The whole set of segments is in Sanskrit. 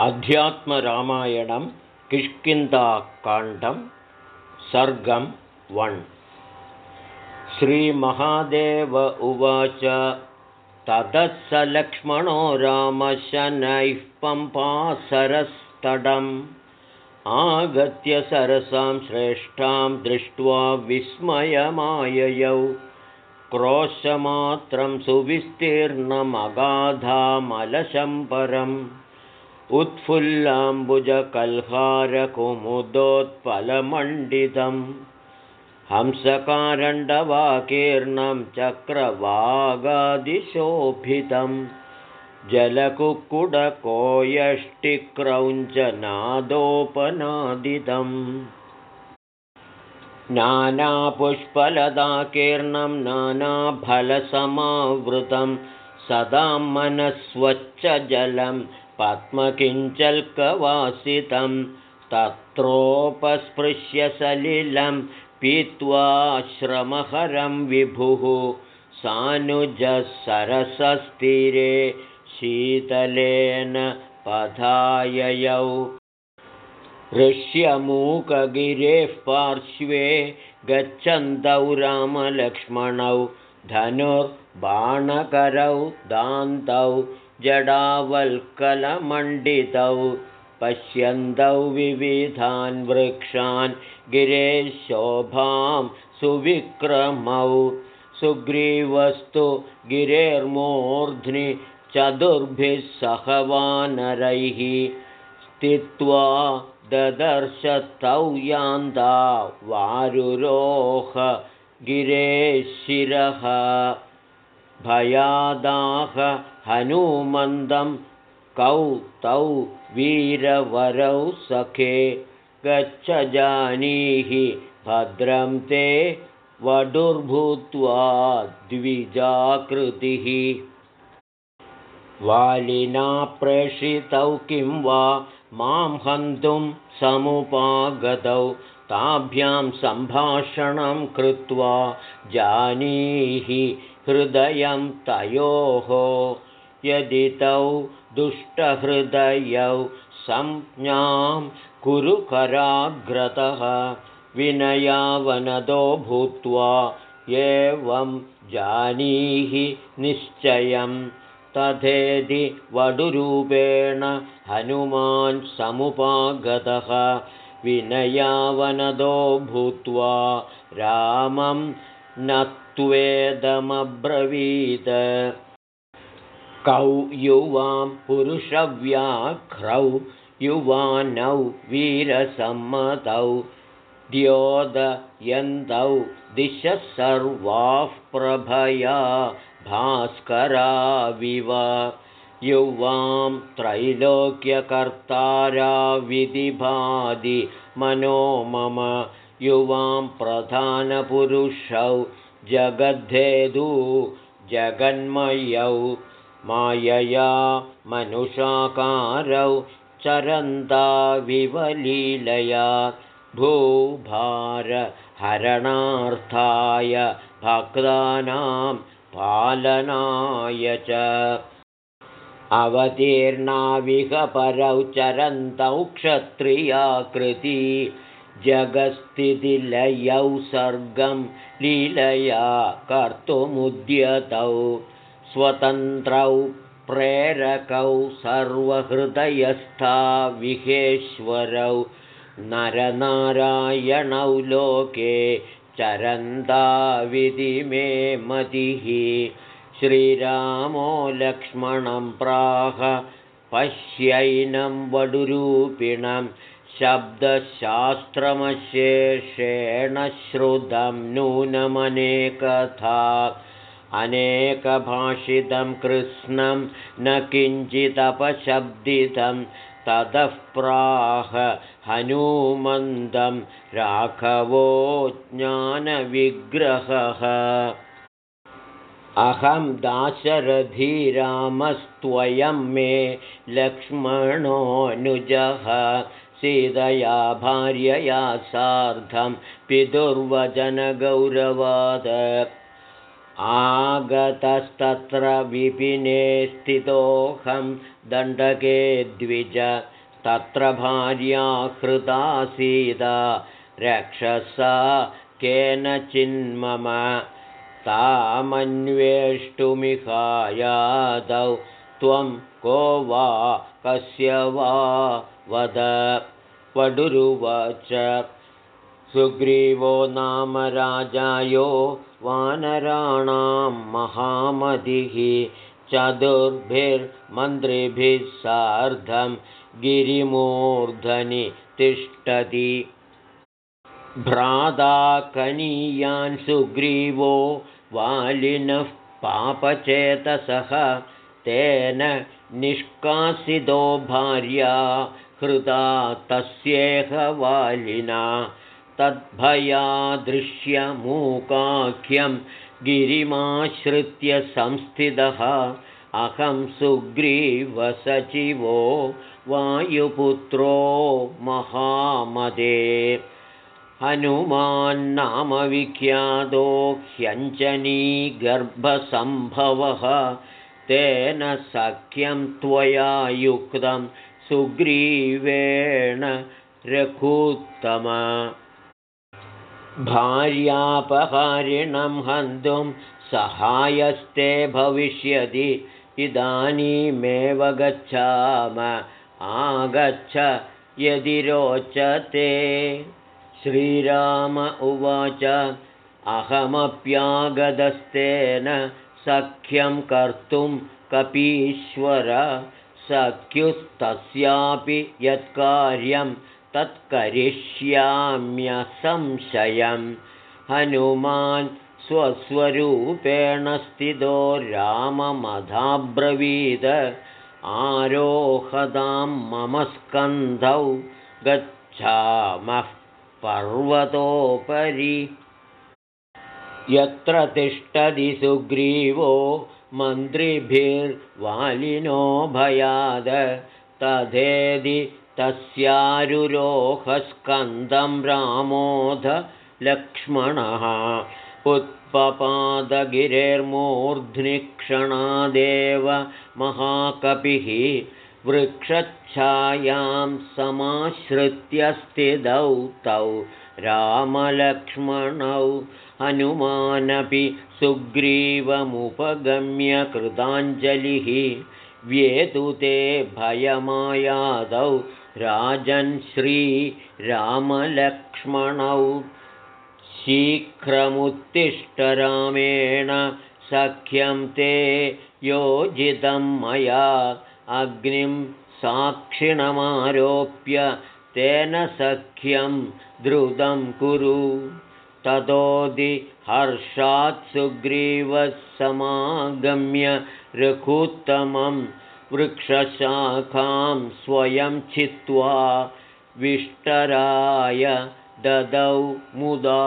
अध्यात्मरामायणं किष्किन्दाकाण्डं सर्गं वन्। श्रीमहादेव उवाच ततः स लक्ष्मणो रामशनैः पम्पासरस्तडम् आगत्य सरसां श्रेष्ठां दृष्ट्वा विस्मयमाययौ। क्रोशमात्रं सुविस्तीर्णमगाधामलशम्परम् उत्फुल्लाम्बुजकल्हारकुमुदोत्पलमण्डितं हंसकारण्डवाकीर्णं चक्रवागादिशोभितं जलकुक्कुडकोयष्टिक्रौञ्चनादोपनादितम् नानापुष्पलदाकीर्णं नानाफलसमावृतं सदा मनस्वच्छजलं पद्मकिञ्चल्कवासितं तत्रोपस्पृश्य सलिलं पीत्वा श्रमहरं विभुः सानुजः सरसस्थिरे शीतलेन पधाययौ। ऋष्यमूकगिरेः पार्श्वे गच्छन्तौ रामलक्ष्मणौ धनुर्बाणकरौ दान्तौ जडावल्कलमण्डितौ पश्यन्तौ विविधान् वृक्षान् गिरेशोभां सुविक्रमौ सुग्रीवस्तु गिरेर्मूर्ध्नि चतुर्भिः सह वानरैः स्थित्वा ददर्शतौ यान्ता वारुरोह गिरेशिरः भयादाह हनुमन्दं कौ तौ वीरवरौ सखे गच्छ जानीहि भद्रं ते वडुर्भूत्वा द्विजाकृतिः। वालिना प्रेषितौ किं वा मां हन्तुं समुपागतौ ताभ्यां सम्भाषणं कृत्वा जानीहि हृदयं तयोः। यदि तौ दुष्टहृदयौ संज्ञां कुरुकराग्रतः विनयावनदो भूत्वा एवं जानीहि निश्चयं। तथेदि वडुरूपेण हनुमान् समुपागतः विनयावनदो भूत्वा रामं नत्वेदमब्रवीत् कौ युवां पुरुषव्याघ्रौ युवानौ वीरसम्मतौ द्योदयन्तौ दिशः सर्वाः प्रभया भास्कराविव युवां त्रैलोक्यकर्तारा विधिभादि मनो मम युवां प्रधानपुरुषौ जगद्धेदु जगन्मयौ मायया मनुषाकारौ चरन्ता विवलीलया भूभारहरणार्थाय भक्तानां पालनाय च अवतीर्णाविहपरौ चरन्तौ क्षत्रियाकृति। जगस्थितिलयौ सर्गं लीलया कर्तुमुद्यतौ। स्वतन्त्रौ प्रेरकौ सर्वहृदयस्था विहेश्वरौ नरनारायणौ लोके चरन्ता विधि मे मतिः श्रीरामो लक्ष्मणं प्राह पश्यैनं वडुरूपिणं शब्दशास्त्रमशेषेण श्रुतं नूनमनेकथा। अनेकभाषितं कृत्स्नं न किञ्चिदपशब्दितं ततः प्राह हनूमन्दं राघवो ज्ञानविग्रहः अहं दाशरथीरामस्त्वयं मे लक्ष्मणोऽनुजः सीतया भार्यया सार्धं पितुर्वचनगौरवाद। आगतस्तत्र विपिने स्थितोऽहं दण्डके द्विज तत्र भार्या हृदासीदा रक्षसा केनचिन्मम तामन्वेष्टुमिहायादौ त्वं को वा कस्य वा वद? पडुरुवच। सुग्रीवो नाम राजायो वानराणां महामतिः चतुर्भिर्मन्त्रिभिः सार्धं गिरिमूर्धनि तिष्ठति भ्राता कनीयान् सुग्रीवो वालिनः पापचेतसः तेन निष्कासितो भार्या हृदा तस्येह वालिना। तद्भयादृश्यमूकाख्यं गिरिमाश्रित्य संस्थितः अहं सुग्रीवसचिवो वायुपुत्रो महामदे हनुमान्नामविख्यातो ह्यञ्जनीगर्भसम्भवः तेन सख्यं त्वया युक्तं सुग्रीवेण रघुत्तम। भार्यापहारिणं हन्तुं सहायस्ते भविष्यति इदानीमेव गच्छाम आगच्छ यदि रोचते श्रीराम उवाच अहमप्यागदस्तेन सख्यं कर्तुं कपीश्वर सख्युस्तस्यापि यत्कार्यं तत्करिष्याम्यसंशयं हनुमान् स्वस्वरूपेण स्थितो राममधाब्रवीद आरोहदां मम स्कन्धौ गच्छामः पर्वतोपरि यत्र तिष्ठति सुग्रीवो मन्त्रिभिर्वालिनो भयाद तथेदि तस्यारुरोहस्कन्दं रामोध लक्ष्मणः उत्पपादगिरेर्मूर्ध्नि क्षणादेव महाकपिः वृक्षच्छायां समाश्रित्य स्थितौ तौ रामलक्ष्मणौ हनुमानपि सुग्रीवमुपगम्य कृताञ्जलिः व्येतुते भयमायादौ राजन् श्रीरामलक्ष्मणौ शीघ्रमुत्तिष्ठरामेण सख्यं ते योजितं मया अग्निं साक्षिणमारोप्य तेन सख्यं द्रुतं कुरु। ततोदि हर्षात् सुग्रीवः समागम्य रघुत्तमं वृक्षशाखां स्वयं छित्त्वा विष्टराय ददौ मुदा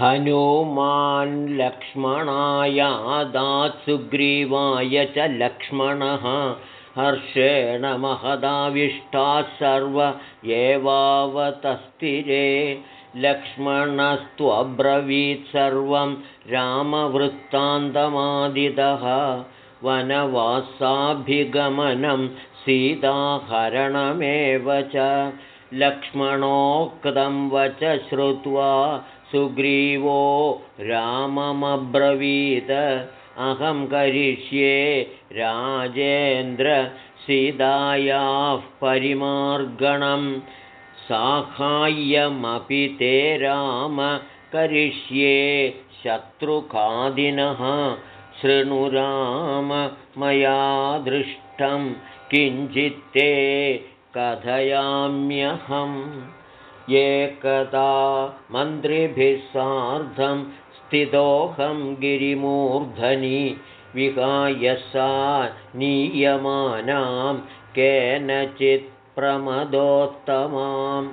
हनुमान् लक्ष्मणायादात् सुग्रीवाय च लक्ष्मणः हर्षेण महदाविष्टाः सर्व एवावतस्तिरे लक्ष्मणस्त्वब्रवीत् सर्वं रामवृत्तान्तमादितः। वनवासाभिगमनं सीताहरणमेव च। लक्ष्मणोक्तं वच श्रुत्वा सुग्रीवो राममब्रवीत। अहं करिष्ये राजेन्द्रसीतायाः परिमार्गणं। साहाय्यमपि ते राम करिष्ये शत्रुखादिनः। शृणुराम मया दृष्टं। किञ्चित्ते कथयाम्यहम् एकदा मन्त्रिभिः सार्धं स्थितोऽहं गिरिमूर्धनि विहाय सा नीयमानां केनचित् प्रमदोत्तमां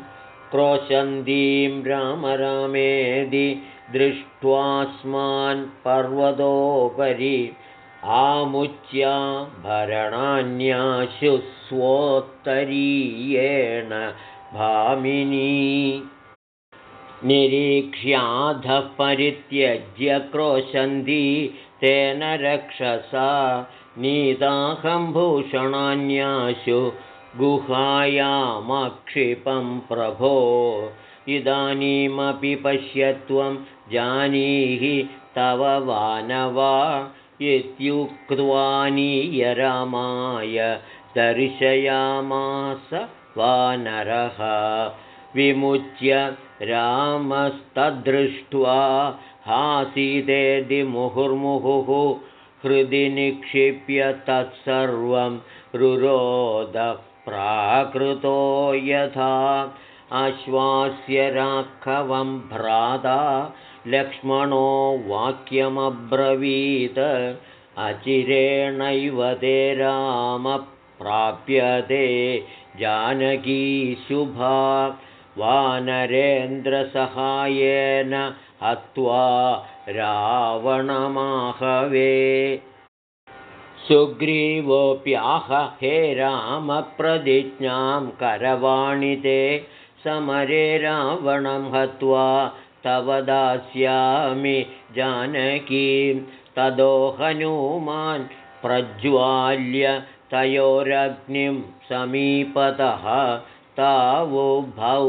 क्रोशन्तीं राम रामेदि दृष्ट्वास्मान् पर्वतोपरि आमुच्या भरणान्याशु स्वोत्तरीयेण भामिनी। निरीक्ष्याधः परित्यज्य क्रोशन्ती तेन रक्षसा। नीताहम्भूषणान्याशु गुहायामक्षिपं प्रभो। इदानीमपि पश्यत्वं जानीहि तव वानवा। इत्युक्त्वानीयरामाय दर्शयामास वानरः विमुच्य रामस्तदृष्ट्वा हासीदेदिमुहुर्मुहुः हृदि निक्षिप्य तत्सर्वं रुरोदप्राकृतो यथा। आश्वास्य राघवं भ्राता लक्ष्मणो वाक्यमब्रवीत् अचिरेणैव ते रामप्राप्यते जानकीशुभा वानरेन्द्रसहायेन हत्वा रावणमाहवे। सुग्रीवोऽप्याह हे रामप्रतिज्ञां करवाणिते। समरे रावणं हत्वा तव दास्यामि जानकीं। तदो हनूमान् प्रज्वाल्य तयोरग्निं समीपतः तावुभौ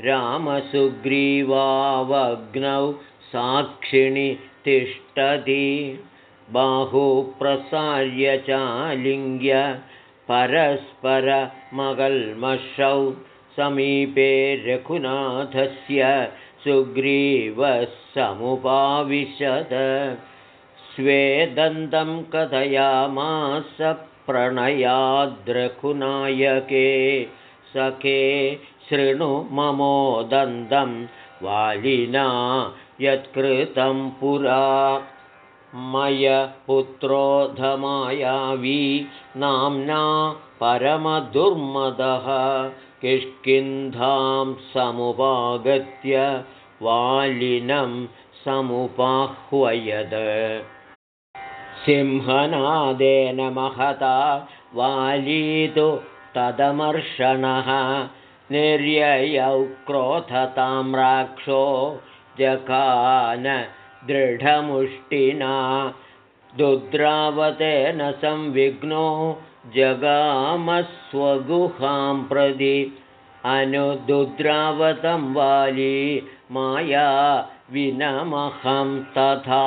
रामसुग्रीवावग्नौ साक्षिणि तिष्ठति। बाहुप्रसार्य चालिङ्ग्य परस्परमगल्मषौ समीपे रघुनाथस्य सुग्रीवः समुपाविशद स्वेदन्तं कथयामास प्रणयाद्रघुनायके सखे शृणु ममोदन्तं वालिना यत्कृतं पुरा। मय पुत्रोधमायावी नाम्ना परमदुर्मदः किष्किन्धां समुपागत्य वालिनं समुपाह्वयद सिंहनादेन महता वालीतु तदमर्षणः निर्ययौ क्रोधतां राक्षो जखान दृढमुष्टिना दुद्रावतेन संविघ्नो जगामस्वगुहां प्रति अनुदुद्रावतं वाली माया विनमहं तथा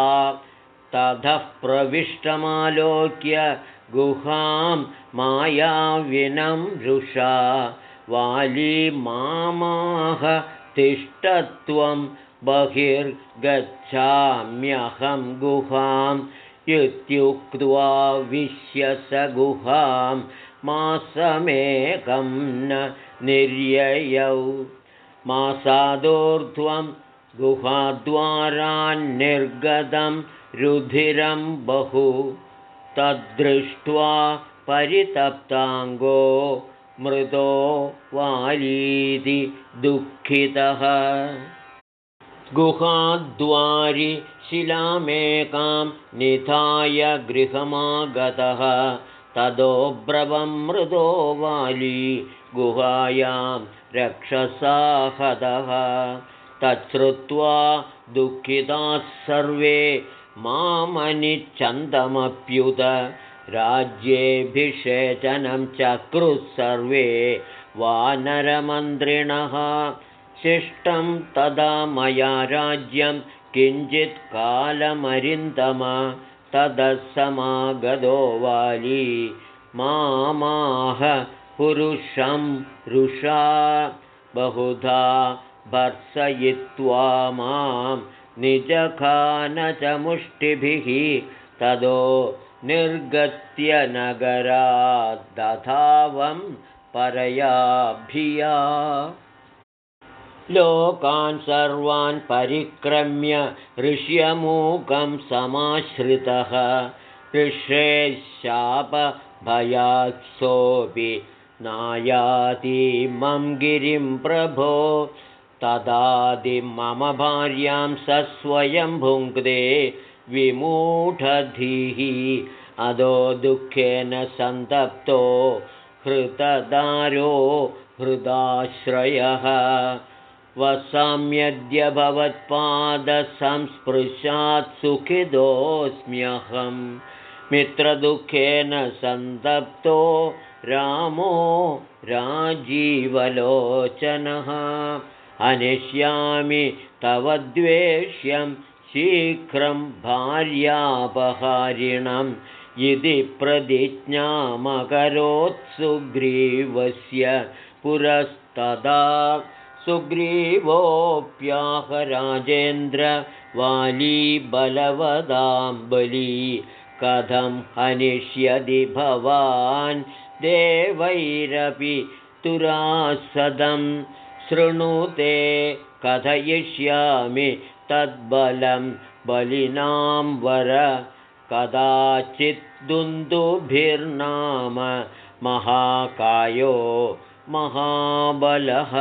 ततः प्रविष्टमालोक्य गुहां मायाविनं रुषा वाली मामाह तिष्ठत्वं बहिर्गच्छाम्यहं गुहाम् इत्युक्त्वा विश्यसगुहां मासमेकं न निर्ययौ। मासादोर्ध्वं गुहाद्वारान्निर्गतं रुधिरं बहु तद्दृष्ट्वा परितप्ताङ्गो मृदो वालीति दुःखितः। गुहाद्वारि शिलामेकां निधाय गृहमागतः। तदोब्रवं मृदो वाली गुहायां रक्षसाहदः। तच्छ्रुत्वा दुःखिताः सर्वे मामनिच्छन्दमप्युत राज्येऽभिषेचनं चक्रुः सर्वे वानरमन्त्रिणः। शिष्टं तदा मया राज्यं किञ्चित् कालमरिन्दम तदसमागतो वाली। मामाह पुरुषं रुषा। बहुधा भर्सयित्वा मां निजखानचमुष्टिभिः तदो निर्गत्य नगराद्दधावं परयाभिया। लोकान् सर्वान् परिक्रम्य ऋष्यमूकं समाश्रितः। ऋषे शापभयात्सोऽपि नायातिमं गिरिं प्रभो तदादि मम भार्यां स स्वयं भुङ्क्ते विमूढधिः अदो दुःखेन सन्तप्तो हृतदारो हृदाश्रयः। वसाम्यद्य भवत्पादसंस्पृशात् सुखिदोऽस्म्यहं मित्रदुःखेन सन्तप्तो रामो राजीवलोचनः अनिष्यामि तव द्वेष्यं शीघ्रं भार्यापहारिणम् इति प्रतिज्ञामकरोत्सुग्रीवस्य पुरस्तदा। सुग्रीवोऽप्याह राजेन्द्रवाली बलवदाम्बली कथं हनिष्यति भवान् देवैरपि तुरासदं शृणुते कथयिष्यामि तद्बलं बलिनां वर कदाचिद्दुन्दुभिर्नाम महाकायो महाबलः।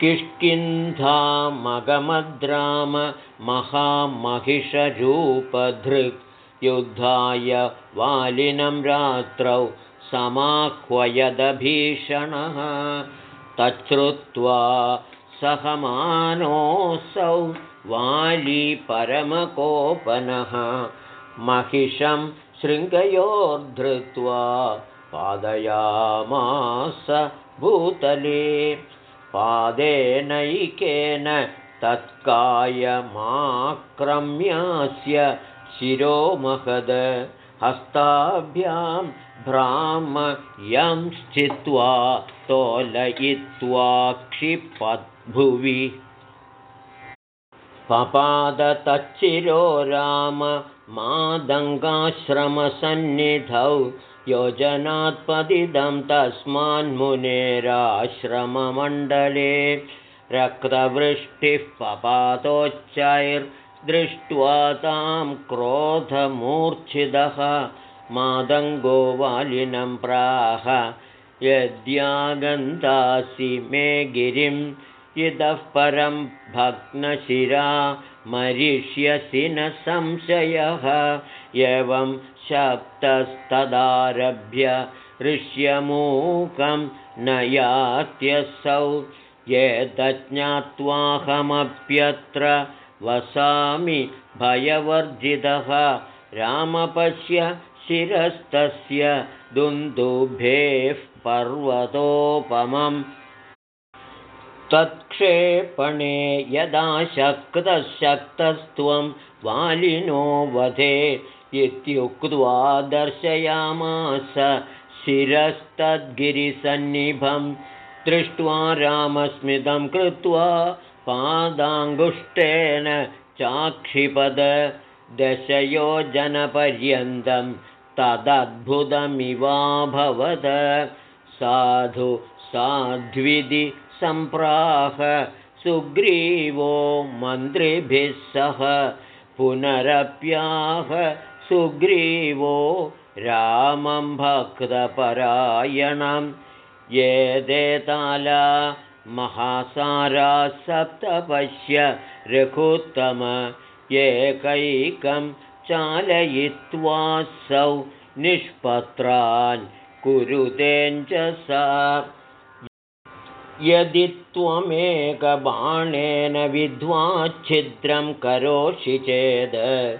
किष्किन्धामगमद्राम महामहिषरूपधृक् युद्धाय वालिनं रात्रौ समाह्वयदभीषणः तच्छ्रुत्वा सहमानोऽसौ वाली परमकोपनः महिषं शृङ्गयोर्धृत्वा पादयामास भूतले। पादेनैकेन तत्कायमाक्रम्यास्य शिरोमहद हस्ताभ्यां भ्राम्यं स्थित्वा तोलयित्वा क्षिपद्भुवि। पपादतच्चिरो राम मादङ्गाश्रमसन्निधौ योजनात्पदिदं तस्मान्मुनेराश्रममण्डले रक्तवृष्टिः पपातोच्चैर्दृष्ट्वा तां क्रोधमूर्च्छिदः मादङ्गो वालिनं प्राह यद्यागन्तासि मे गिरिम् इतः परं भग्नशिरा मरिष्यसि न संशयः। एवं शक्तस्तदारभ्य ऋष्यमूकं न यात्यसौ एतज्ज्ञात्वाहमप्यत्र वसामि भयवर्जितः। रामपश्य शिरस्तस्य दुन्दुभेः पर्वतोपमम् तत्क्षेपणे यदा शक्तशक्तस्त्वं वालिनो वधे इत्युक्त्वा दर्शयामास शिरस्तद्गिरिसन्निभं दृष्ट्वा रामस्मितं कृत्वा पादाङ्गुष्ठेन चाक्षिपद दशयोजनपर्यन्तं तदद्भुतमिवाभवद। साधु साध्विधि सम्प्राह सुग्रीवो मन्त्रिभिः सह पुनरप्याह सुग्रीवो रामं भक्तपरायणं। ये देताला महासारा सप्तपश्य रघुत्तम एकैकं चालयित्वासौ निष्पत्रान् कुरुतेञ्च सा। यदि त्वमेकबाणेन विद्वाच्छिद्रं करोषि चेद्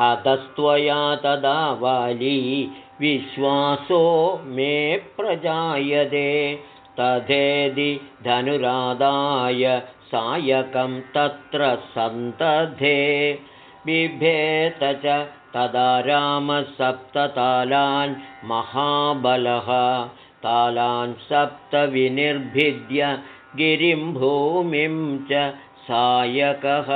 हतस्त्वया तदा वाली विश्वासो मे प्रजायते। तथेदि धनुरादाय सायकं तत्र सन्तधे। बिभेत च तदा रामसप्ततालान् महाबलः। तालान् सप्त विनिर्भिद्य गिरिं भूमिं च सायकः।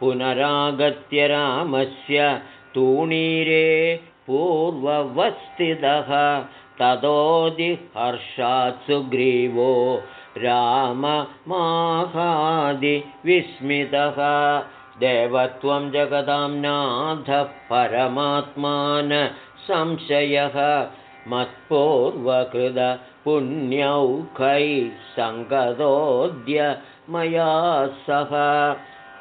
पुनरागत्य रामस्य तूणीरे पूर्ववस्थितः। ततोदिहर्षात् सुग्रीवो राममाहादिविस्मितः देवत्वं जगदां नाथः परमात्मान संशयः। मत्पूर्वकृतपुण्यौखैः सङ्गतोऽद्य मया सह।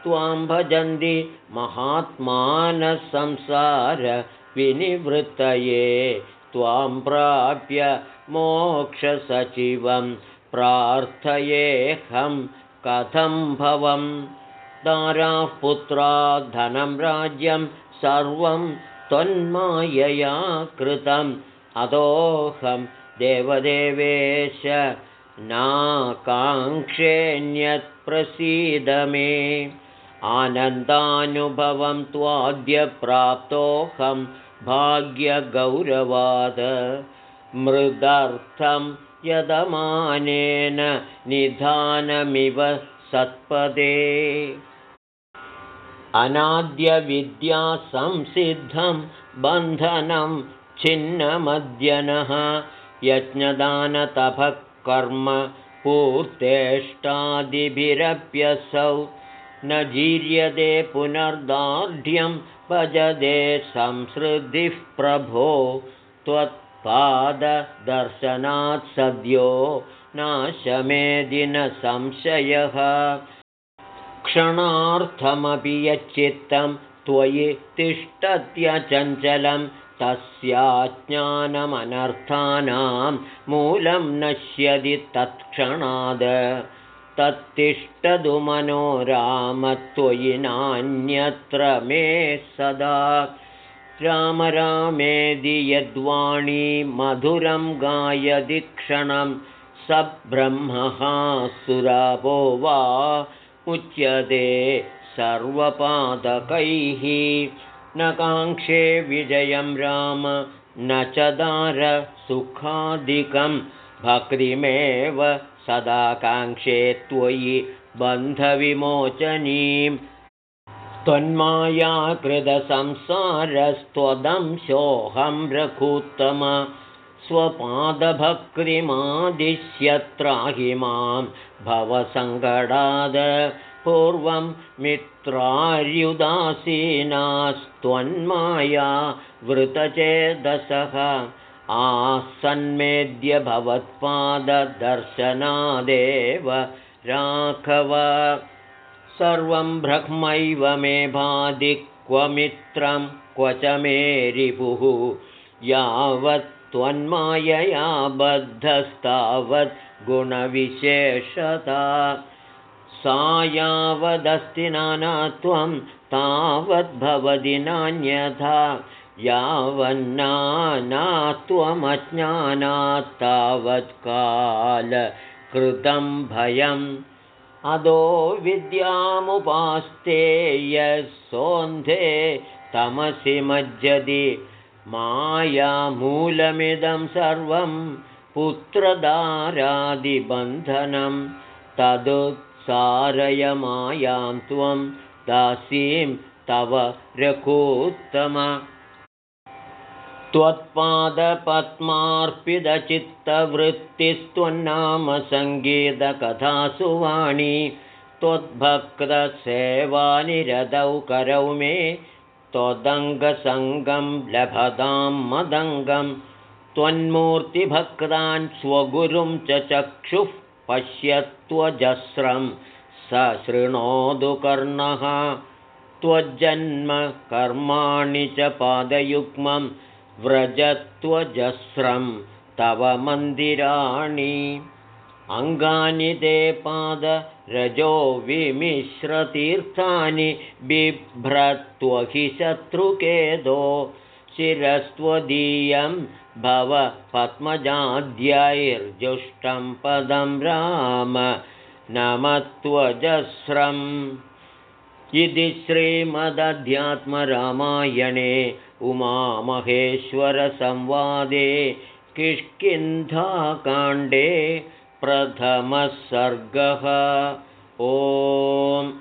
त्वां भजन्ति महात्मानसंसारविनिवृत्तये त्वां प्राप्य मोक्षसचिवं प्रार्थयेऽहं कथं भवं? दाराः पुत्रा धनं राज्यं सर्वं त्वन्मायया कृतम्। अतोऽहं देवदेवेश नाकाङ्क्षेऽन्यत्प्रसीद मे। आनन्दानुभवं त्वाद्य प्राप्तोऽहं भाग्यगौरवाद। मृदर्थं यदमानेन निधानमिव सत्पदे। अनाद्यविद्यासंसिद्धं बन्धनं छिन्नमद्यनः यज्ञदानतपः कर्म पूर्तेष्टादिभिरप्यसौ न जीर्यते पुनर्दार्ढ्यं भजदे संसृतिः प्रभो त्वत्पाददर्शनात् सद्यो नाशमेदिनसंशयः क्षणार्थमपि यच्चित्तं त्वयि तिष्ठत्यचञ्चलं तस्याज्ञानमनर्थानां मूलं नश्यति तत्क्षणाद्। तत्तिष्ठतु मनोरामत्वयि नान्यत्र मे सदा राम रामेदि यद्वाणी मधुरं गायति क्षणं। स ब्रह्मः सुरापो वा उच्यते सर्वपादकैः। न काङ्क्षे विजयं राम न च दारसुखादिकं भक्तिमेव सदा काङ्क्षे त्वयि बन्धविमोचनीं त्वन्मायाकृतसंसारस्त्वदंशोऽहं रघुत्तम स्वपादभक्तिमादिश्यत्राहि मां भवसङ्कटाद पूर्वं मित्रार्युदासीनास्त्वन्माया वृतचेदसः आसन्मेद्य भवत्पाददर्शनादेव राघव सर्वं ब्रह्मैव मे भाति क्व मित्रं क्व च मे रिपुः। यावत्त्वन्मायया बद्धस्तावत् गुणविशेषता सा यावदस्ति नानात्वं तावद्भवति नान्यथा। यावन्नानात्वमज्ञानात् तावत्कालकृतं भयम् अदो विद्यामुपास्ते यः सोऽन्धे तमसि मज्जति मायामूलमिदं सर्वं पुत्रदारादिबन्धनं तदु सारयमायां त्वं दासीं तव रघूत्तम त्वत्पादपद्मार्पितचित्तवृत्तिस्त्वन्नाम सङ्गीतकथासु वाणी त्वद्भक्तसेवानिरदौ करौ मे। त्वदङ्गसङ्गं लभतां मदङ्गं। त्वन्मूर्तिभक्तान् स्वगुरुं च चक्षुः पश्यत्वजस्रं। स शृणोतु कर्णः। त्वज्जन्म कर्माणि च पादयुग्मं व्रजत्वजस्रं तव मन्दिराणि। अङ्गानि ते पादरजो विमिश्रतीर्थानि बिभ्रत्वहि शत्रुकेदो। शिरस्त्वदीयं भव पद्मजाद्यैर्जुष्टं पदं राम नमत्वजस्रम् इति श्रीमदध्यात्मरामायणे उमामहेश्वरसंवादे किष्किन्धाकाण्डे प्रथमः सर्गः। ओम्